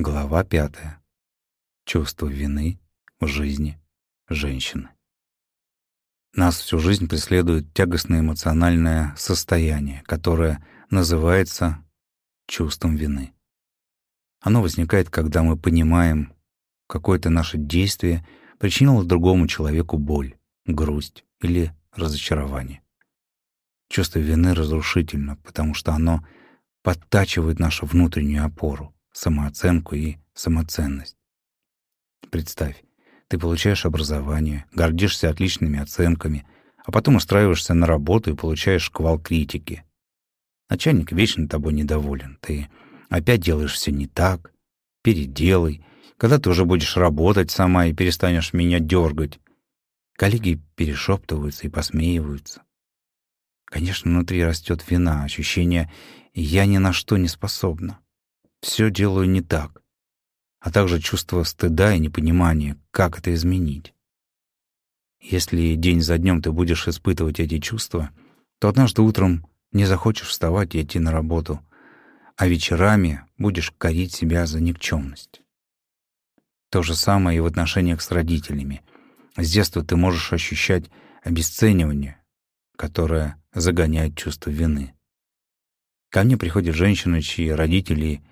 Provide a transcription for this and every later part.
Глава пятая. Чувство вины в жизни женщины. Нас всю жизнь преследует тягостное эмоциональное состояние, которое называется чувством вины. Оно возникает, когда мы понимаем, какое-то наше действие причинило другому человеку боль, грусть или разочарование. Чувство вины разрушительно, потому что оно подтачивает нашу внутреннюю опору, самооценку и самоценность. Представь, ты получаешь образование, гордишься отличными оценками, а потом устраиваешься на работу и получаешь шквал критики. Начальник вечно тобой недоволен. Ты опять делаешь все не так. Переделай. Когда ты уже будешь работать сама и перестанешь меня дергать. Коллеги перешептываются и посмеиваются. Конечно, внутри растет вина, ощущение «я ни на что не способна» все делаю не так, а также чувство стыда и непонимания, как это изменить. Если день за днем ты будешь испытывать эти чувства, то однажды утром не захочешь вставать и идти на работу, а вечерами будешь корить себя за никчемность. То же самое и в отношениях с родителями. С детства ты можешь ощущать обесценивание, которое загоняет чувство вины. Ко мне приходят женщины, чьи родители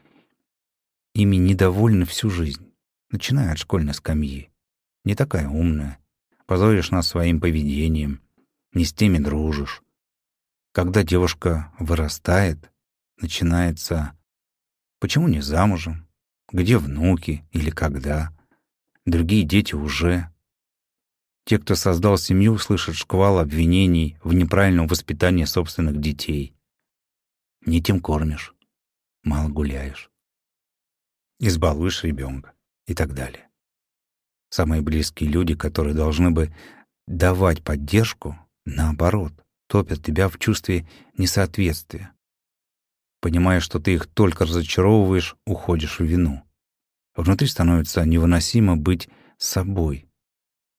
ими недовольны всю жизнь, начиная от школьной скамьи. Не такая умная, позоришь нас своим поведением, не с теми дружишь. Когда девушка вырастает, начинается «почему не замужем?», «где внуки?» или «когда?», другие дети уже. Те, кто создал семью, слышат шквал обвинений в неправильном воспитании собственных детей. Не тем кормишь, мало гуляешь избалуешь ребенка и так далее. Самые близкие люди, которые должны бы давать поддержку, наоборот, топят тебя в чувстве несоответствия. Понимая, что ты их только разочаровываешь, уходишь в вину. Внутри становится невыносимо быть собой.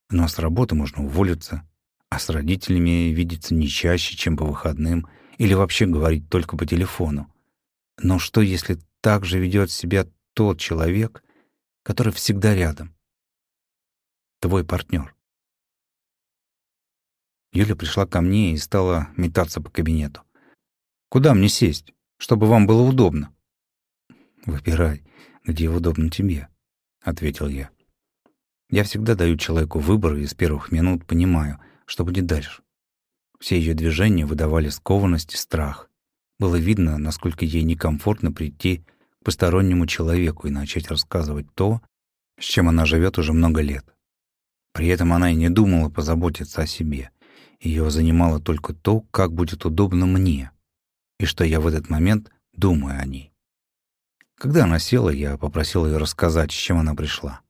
Но с работы можно уволиться, а с родителями видеться не чаще, чем по выходным, или вообще говорить только по телефону. Но что, если так же ведет себя тот человек, который всегда рядом. Твой партнер. Юля пришла ко мне и стала метаться по кабинету. «Куда мне сесть, чтобы вам было удобно?» «Выбирай, где удобно тебе», — ответил я. Я всегда даю человеку выбор и с первых минут понимаю, что будет дальше. Все ее движения выдавали скованность и страх. Было видно, насколько ей некомфортно прийти постороннему человеку и начать рассказывать то, с чем она живет уже много лет. При этом она и не думала позаботиться о себе. Ее занимало только то, как будет удобно мне, и что я в этот момент думаю о ней. Когда она села, я попросил ее рассказать, с чем она пришла.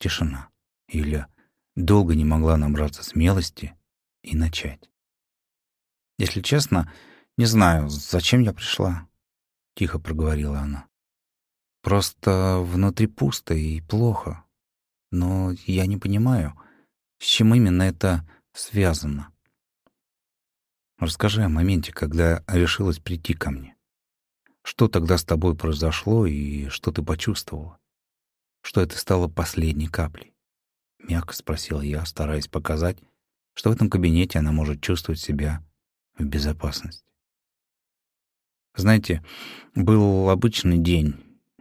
Тишина. Юля долго не могла набраться смелости и начать. Если честно, не знаю, зачем я пришла. — тихо проговорила она. «Просто внутри пусто и плохо. Но я не понимаю, с чем именно это связано. Расскажи о моменте, когда решилась прийти ко мне. Что тогда с тобой произошло и что ты почувствовала? Что это стало последней каплей?» Мягко спросила я, стараясь показать, что в этом кабинете она может чувствовать себя в безопасности. Знаете, был обычный день,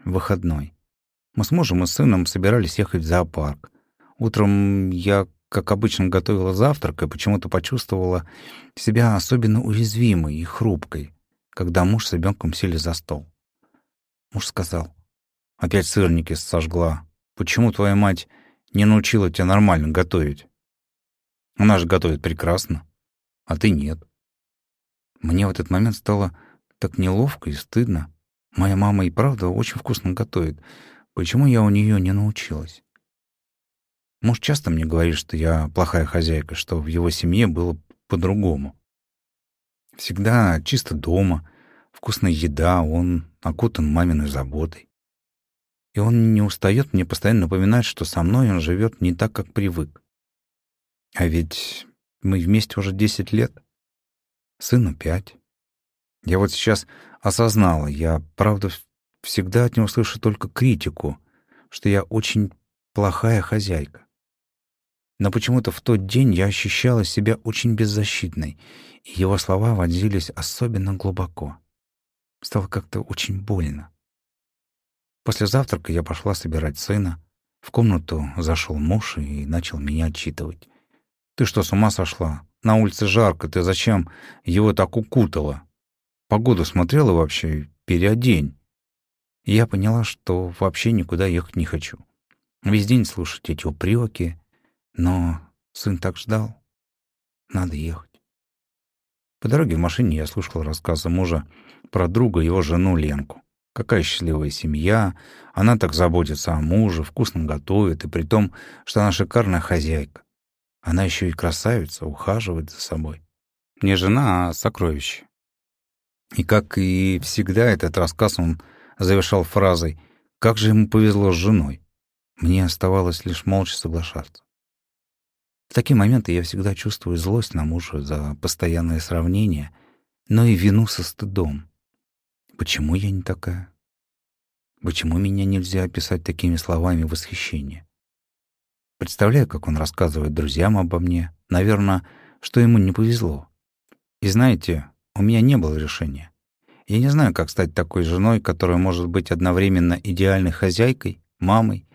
выходной. Мы с мужем и сыном собирались ехать в зоопарк. Утром я, как обычно, готовила завтрак и почему-то почувствовала себя особенно уязвимой и хрупкой, когда муж с ребенком сели за стол. Муж сказал, «Опять сырники сожгла. Почему твоя мать не научила тебя нормально готовить? Она же готовит прекрасно, а ты нет». Мне в этот момент стало так неловко и стыдно. Моя мама и правда очень вкусно готовит. Почему я у нее не научилась? Муж часто мне говорит, что я плохая хозяйка, что в его семье было по-другому. Всегда чисто дома, вкусная еда, он окутан маминой заботой. И он не устает мне постоянно напоминать, что со мной он живет не так, как привык. А ведь мы вместе уже десять лет. Сыну пять. Я вот сейчас осознала, я, правда, всегда от него слышу только критику, что я очень плохая хозяйка. Но почему-то в тот день я ощущала себя очень беззащитной, и его слова вонзились особенно глубоко. Стало как-то очень больно. После завтрака я пошла собирать сына. В комнату зашел муж и начал меня отчитывать. «Ты что, с ума сошла? На улице жарко, ты зачем его так укутала? Погоду смотрела вообще? Переодень». И я поняла, что вообще никуда ехать не хочу. Весь день слушать эти упреки, но сын так ждал. Надо ехать. По дороге в машине я слушал рассказы мужа про друга его жену Ленку. Какая счастливая семья, она так заботится о муже, вкусно готовит, и при том, что она шикарная хозяйка. Она еще и красавица, ухаживает за собой. Не жена, а сокровище. И как и всегда этот рассказ он завершал фразой «Как же ему повезло с женой». Мне оставалось лишь молча соглашаться. В такие моменты я всегда чувствую злость на мужа за постоянное сравнение, но и вину со стыдом. Почему я не такая? Почему меня нельзя описать такими словами восхищения? Представляю, как он рассказывает друзьям обо мне. Наверное, что ему не повезло. И знаете, у меня не было решения. Я не знаю, как стать такой женой, которая может быть одновременно идеальной хозяйкой, мамой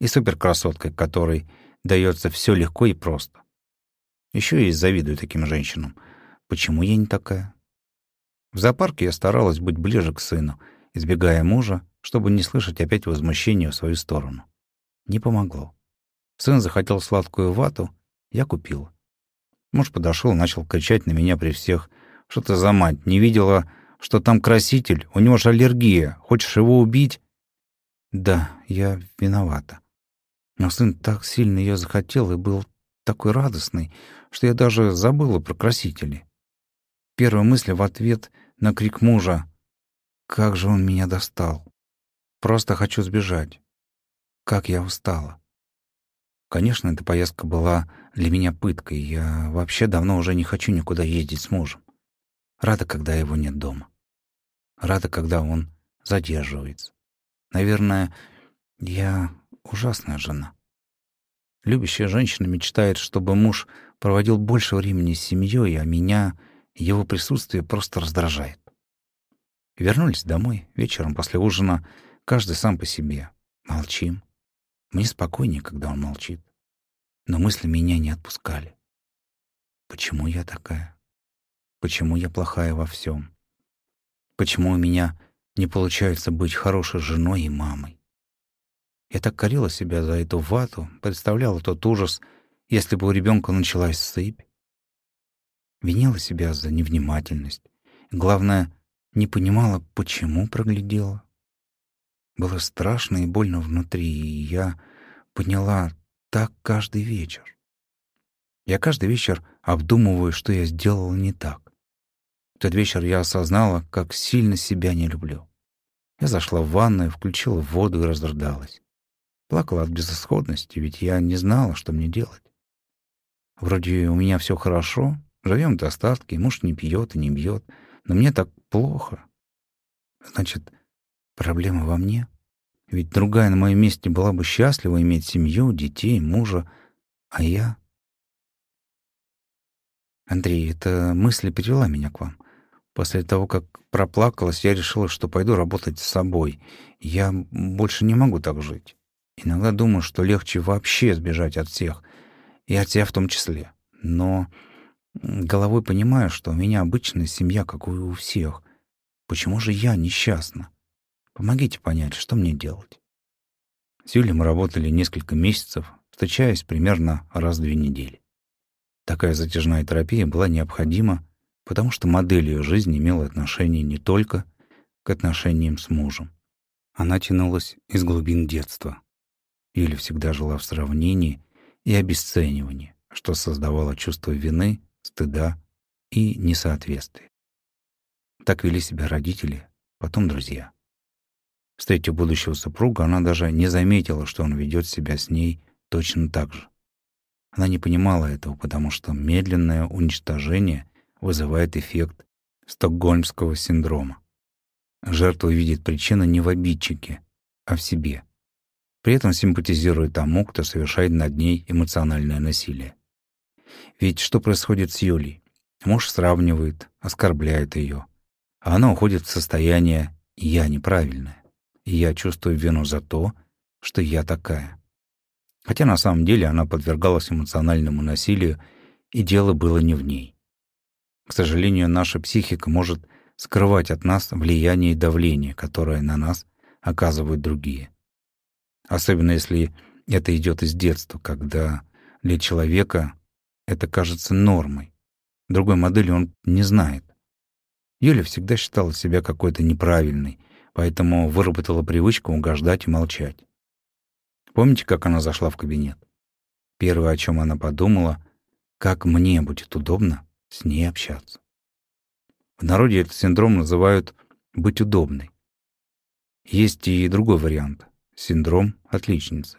и суперкрасоткой, которой дается все легко и просто. Еще и завидую таким женщинам. Почему я не такая? В зоопарке я старалась быть ближе к сыну, избегая мужа, чтобы не слышать опять возмущения в свою сторону. Не помогло. Сын захотел сладкую вату, я купила. Муж подошел, начал кричать на меня при всех. «Что ты за мать? Не видела, что там краситель? У него же аллергия. Хочешь его убить?» «Да, я виновата. Но сын так сильно ее захотел и был такой радостный, что я даже забыла про красители. Первая мысль в ответ на крик мужа «Как же он меня достал! Просто хочу сбежать! Как я устала!» Конечно, эта поездка была для меня пыткой. Я вообще давно уже не хочу никуда ездить с мужем. Рада, когда его нет дома. Рада, когда он задерживается. Наверное, я ужасная жена. Любящая женщина мечтает, чтобы муж проводил больше времени с семьей, а меня его присутствие просто раздражает. Вернулись домой вечером после ужина, каждый сам по себе. Молчим. Мне спокойнее, когда он молчит. Но мысли меня не отпускали. Почему я такая? Почему я плохая во всем? Почему у меня не получается быть хорошей женой и мамой? Я так корила себя за эту вату, представляла тот ужас, если бы у ребенка началась сыпь. Винила себя за невнимательность. главное, не понимала, почему проглядела. Было страшно и больно внутри, и я поняла так каждый вечер. Я каждый вечер обдумываю, что я сделала не так. В тот вечер я осознала, как сильно себя не люблю. Я зашла в ванную, включила воду и разрыдалась. Плакала от безысходности, ведь я не знала, что мне делать. Вроде у меня все хорошо, живем в достатке, муж не пьет и не бьет, но мне так плохо. Значит, проблема во мне? Ведь другая на моем месте была бы счастлива иметь семью, детей, мужа, а я... Андрей, эта мысль привела меня к вам. После того, как проплакалась, я решила, что пойду работать с собой. Я больше не могу так жить. Иногда думаю, что легче вообще сбежать от всех, и от себя в том числе. Но головой понимаю, что у меня обычная семья, как и у всех. Почему же я несчастна? Помогите понять, что мне делать. С Юлей мы работали несколько месяцев, встречаясь примерно раз в две недели. Такая затяжная терапия была необходима, потому что модель ее жизни имела отношение не только к отношениям с мужем. Она тянулась из глубин детства. Юля всегда жила в сравнении и обесценивании, что создавало чувство вины, стыда и несоответствия. Так вели себя родители, потом друзья. Встретив будущего супруга, она даже не заметила, что он ведет себя с ней точно так же. Она не понимала этого, потому что медленное уничтожение вызывает эффект стокгольмского синдрома. Жертва видит причину не в обидчике, а в себе. При этом симпатизирует тому, кто совершает над ней эмоциональное насилие. Ведь что происходит с Юлей? Муж сравнивает, оскорбляет ее, а она уходит в состояние «я неправильная», и я чувствую вину за то, что я такая. Хотя на самом деле она подвергалась эмоциональному насилию, и дело было не в ней. К сожалению, наша психика может скрывать от нас влияние и давление, которое на нас оказывают другие. Особенно если это идет из детства, когда для человека это кажется нормой. Другой модели он не знает. Юля всегда считала себя какой-то неправильной, поэтому выработала привычку угождать и молчать. Помните, как она зашла в кабинет? Первое, о чем она подумала, как мне будет удобно с ней общаться. В народе этот синдром называют «быть удобной». Есть и другой вариант — синдром отличницы.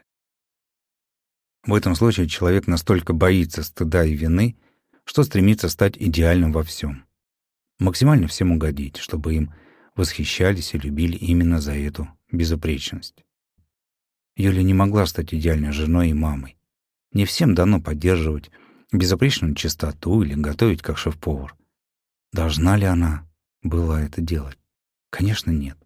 В этом случае человек настолько боится стыда и вины, что стремится стать идеальным во всем. Максимально всем угодить, чтобы им восхищались и любили именно за эту безупречность. Юля не могла стать идеальной женой и мамой. Не всем дано поддерживать безупречную чистоту или готовить как шеф-повар. Должна ли она была это делать? Конечно, нет.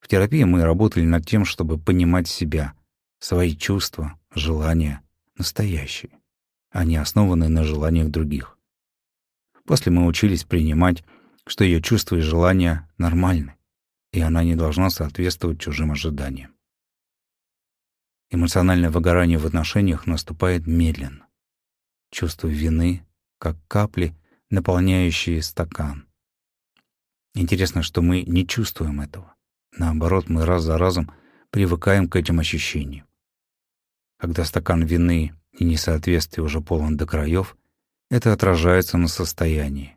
В терапии мы работали над тем, чтобы понимать себя, свои чувства, желания, настоящие, а не основанные на желаниях других. После мы учились принимать, что ее чувства и желания нормальны, и она не должна соответствовать чужим ожиданиям. Эмоциональное выгорание в отношениях наступает медленно. Чувство вины, как капли — наполняющие стакан. Интересно, что мы не чувствуем этого. Наоборот, мы раз за разом привыкаем к этим ощущениям. Когда стакан вины и несоответствия уже полон до краев, это отражается на состоянии.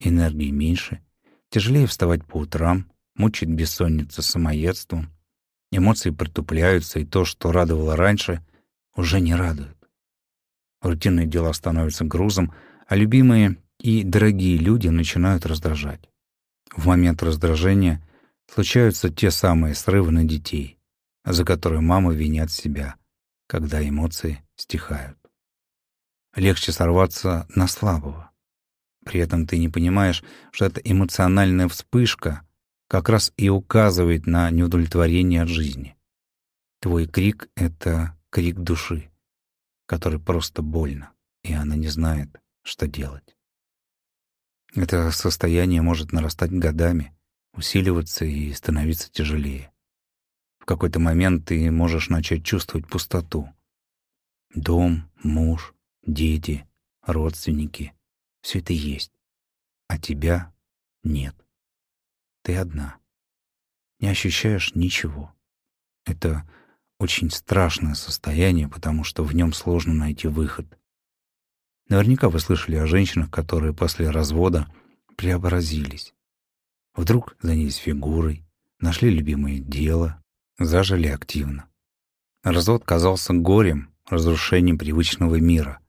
Энергии меньше, тяжелее вставать по утрам, мучает бессонница самоедством, эмоции притупляются, и то, что радовало раньше, уже не радует. Рутинные дела становятся грузом, а любимые и дорогие люди начинают раздражать. В момент раздражения случаются те самые срывы на детей, за которые мамы винят себя, когда эмоции стихают. Легче сорваться на слабого. При этом ты не понимаешь, что эта эмоциональная вспышка как раз и указывает на неудовлетворение от жизни. Твой крик — это крик души, который просто больно, и она не знает, что делать. Это состояние может нарастать годами, усиливаться и становиться тяжелее. В какой-то момент ты можешь начать чувствовать пустоту. Дом, муж, дети, родственники — все это есть, а тебя нет. Ты одна. Не ощущаешь ничего. Это очень страшное состояние, потому что в нем сложно найти выход — Наверняка вы слышали о женщинах, которые после развода преобразились. Вдруг занялись фигурой, нашли любимое дело, зажили активно. Развод казался горем, разрушением привычного мира,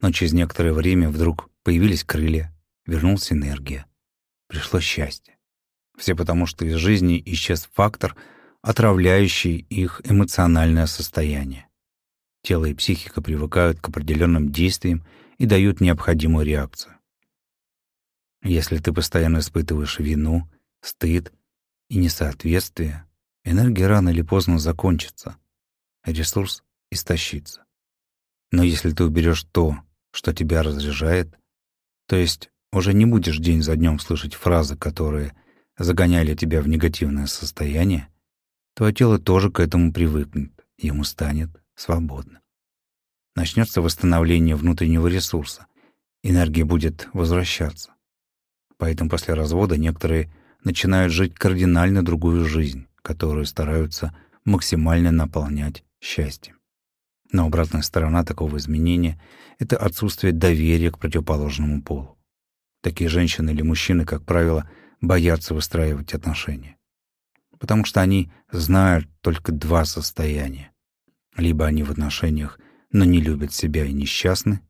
но через некоторое время вдруг появились крылья, вернулась энергия, пришло счастье. Все потому, что из жизни исчез фактор, отравляющий их эмоциональное состояние. Тело и психика привыкают к определенным действиям и дают необходимую реакцию. Если ты постоянно испытываешь вину, стыд и несоответствие, энергия рано или поздно закончится, ресурс истощится. Но если ты уберешь то, что тебя разряжает, то есть уже не будешь день за днем слышать фразы, которые загоняли тебя в негативное состояние, твое тело тоже к этому привыкнет, ему станет свободно начнется восстановление внутреннего ресурса, энергия будет возвращаться. Поэтому после развода некоторые начинают жить кардинально другую жизнь, которую стараются максимально наполнять счастьем. Но обратная сторона такого изменения — это отсутствие доверия к противоположному полу. Такие женщины или мужчины, как правило, боятся выстраивать отношения. Потому что они знают только два состояния. Либо они в отношениях но не любят себя и несчастны,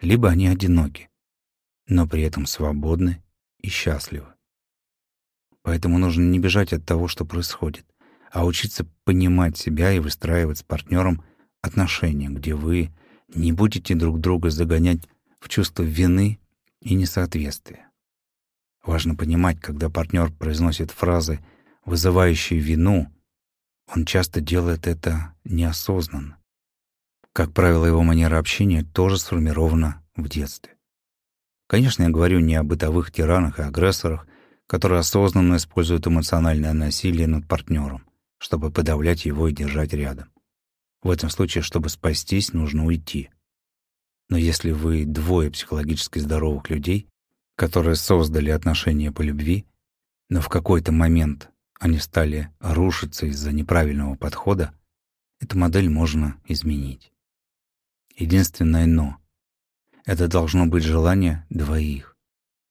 либо они одиноки, но при этом свободны и счастливы. Поэтому нужно не бежать от того, что происходит, а учиться понимать себя и выстраивать с партнером отношения, где вы не будете друг друга загонять в чувство вины и несоответствия. Важно понимать, когда партнер произносит фразы, вызывающие вину, он часто делает это неосознанно. Как правило, его манера общения тоже сформирована в детстве. Конечно, я говорю не о бытовых тиранах и агрессорах, которые осознанно используют эмоциональное насилие над партнером, чтобы подавлять его и держать рядом. В этом случае, чтобы спастись, нужно уйти. Но если вы двое психологически здоровых людей, которые создали отношения по любви, но в какой-то момент они стали рушиться из-за неправильного подхода, эту модель можно изменить. Единственное «но» — это должно быть желание двоих,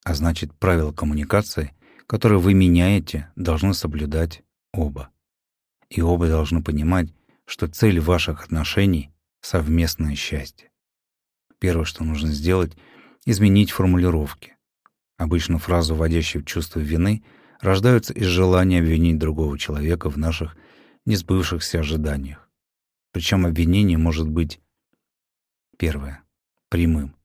а значит, правила коммуникации, которые вы меняете, должны соблюдать оба. И оба должны понимать, что цель ваших отношений — совместное счастье. Первое, что нужно сделать — изменить формулировки. Обычно фразы, вводящие в чувство вины, рождаются из желания обвинить другого человека в наших несбывшихся ожиданиях. Причем обвинение может быть Первое. Прямым.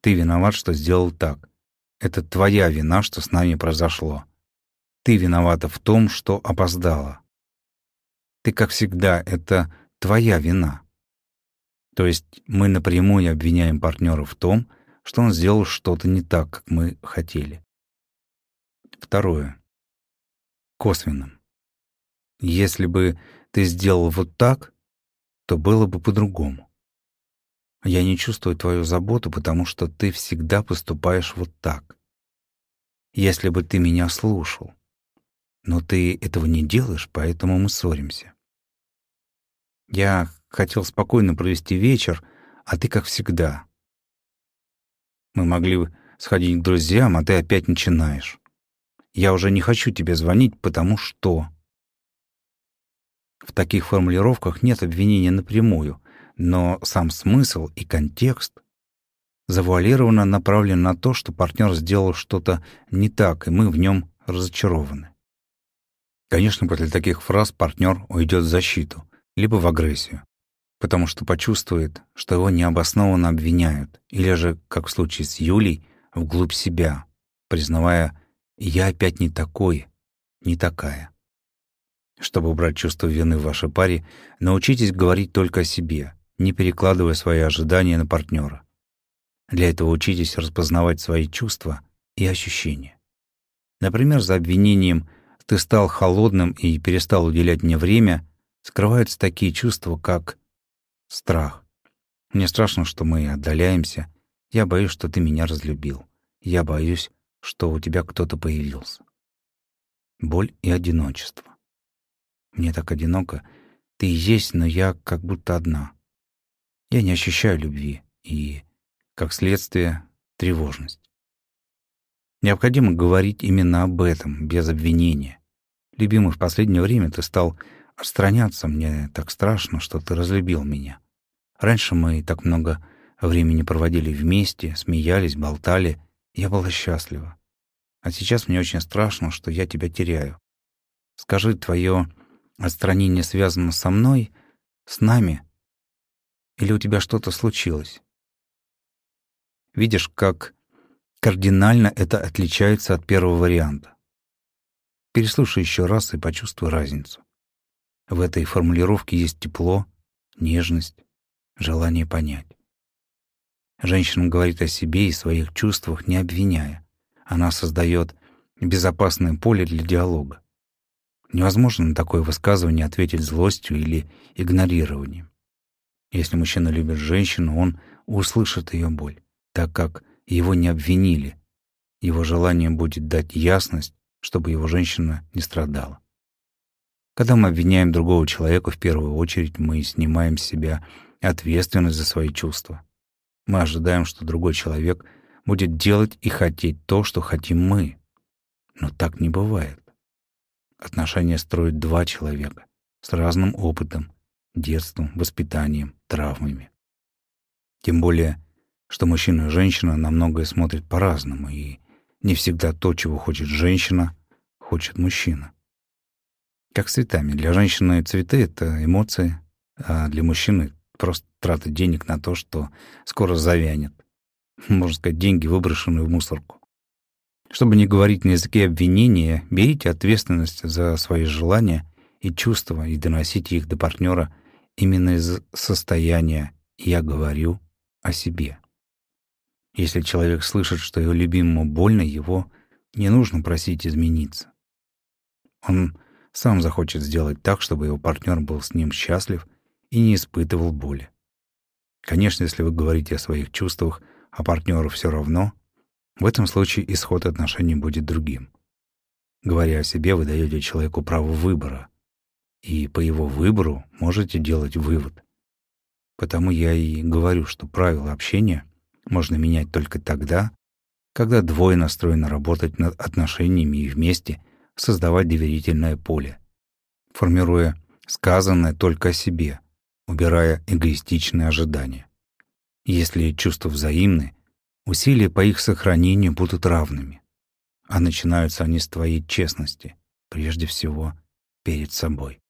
Ты виноват, что сделал так. Это твоя вина, что с нами произошло. Ты виновата в том, что опоздала. Ты, как всегда, это твоя вина. То есть мы напрямую обвиняем партнера в том, что он сделал что-то не так, как мы хотели. Второе. Косвенным. Если бы ты сделал вот так, то было бы по-другому. Я не чувствую твою заботу, потому что ты всегда поступаешь вот так. Если бы ты меня слушал. Но ты этого не делаешь, поэтому мы ссоримся. Я хотел спокойно провести вечер, а ты как всегда. Мы могли бы сходить к друзьям, а ты опять начинаешь. Я уже не хочу тебе звонить, потому что... В таких формулировках нет обвинения напрямую, но сам смысл и контекст завуалированно направлен на то, что партнер сделал что-то не так, и мы в нем разочарованы. Конечно, после таких фраз партнер уйдет в защиту, либо в агрессию, потому что почувствует, что его необоснованно обвиняют, или же, как в случае с Юлей, вглубь себя, признавая «я опять не такой, не такая». Чтобы убрать чувство вины в вашей паре, научитесь говорить только о себе, не перекладывая свои ожидания на партнера. Для этого учитесь распознавать свои чувства и ощущения. Например, за обвинением «ты стал холодным и перестал уделять мне время» скрываются такие чувства, как страх. Мне страшно, что мы отдаляемся. Я боюсь, что ты меня разлюбил. Я боюсь, что у тебя кто-то появился. Боль и одиночество. Мне так одиноко. Ты есть, но я как будто одна. Я не ощущаю любви и, как следствие, тревожность. Необходимо говорить именно об этом, без обвинения. Любимый, в последнее время ты стал отстраняться. Мне так страшно, что ты разлюбил меня. Раньше мы так много времени проводили вместе, смеялись, болтали. Я была счастлива. А сейчас мне очень страшно, что я тебя теряю. Скажи, твое отстранение связано со мной, с нами — или у тебя что-то случилось? Видишь, как кардинально это отличается от первого варианта. Переслушай еще раз и почувствуй разницу. В этой формулировке есть тепло, нежность, желание понять. Женщина говорит о себе и своих чувствах, не обвиняя. Она создает безопасное поле для диалога. Невозможно на такое высказывание ответить злостью или игнорированием. Если мужчина любит женщину, он услышит ее боль, так как его не обвинили. Его желанием будет дать ясность, чтобы его женщина не страдала. Когда мы обвиняем другого человека, в первую очередь мы снимаем с себя ответственность за свои чувства. Мы ожидаем, что другой человек будет делать и хотеть то, что хотим мы. Но так не бывает. Отношения строят два человека с разным опытом, детством, воспитанием, травмами. Тем более, что мужчина и женщина на многое смотрят по-разному, и не всегда то, чего хочет женщина, хочет мужчина. Как с цветами. Для женщины цветы — это эмоции, а для мужчины — просто трата денег на то, что скоро завянет. Можно сказать, деньги, выброшенные в мусорку. Чтобы не говорить на языке обвинения, берите ответственность за свои желания и чувства и доносите их до партнера именно из состояния «я говорю о себе». Если человек слышит, что его любимому больно, его не нужно просить измениться. Он сам захочет сделать так, чтобы его партнер был с ним счастлив и не испытывал боли. Конечно, если вы говорите о своих чувствах, а партнеру все равно, в этом случае исход отношений будет другим. Говоря о себе, вы даете человеку право выбора, и по его выбору можете делать вывод. Потому я и говорю, что правила общения можно менять только тогда, когда двое настроены работать над отношениями и вместе создавать доверительное поле, формируя сказанное только о себе, убирая эгоистичные ожидания. Если чувства взаимны, усилия по их сохранению будут равными, а начинаются они с твоей честности, прежде всего перед собой.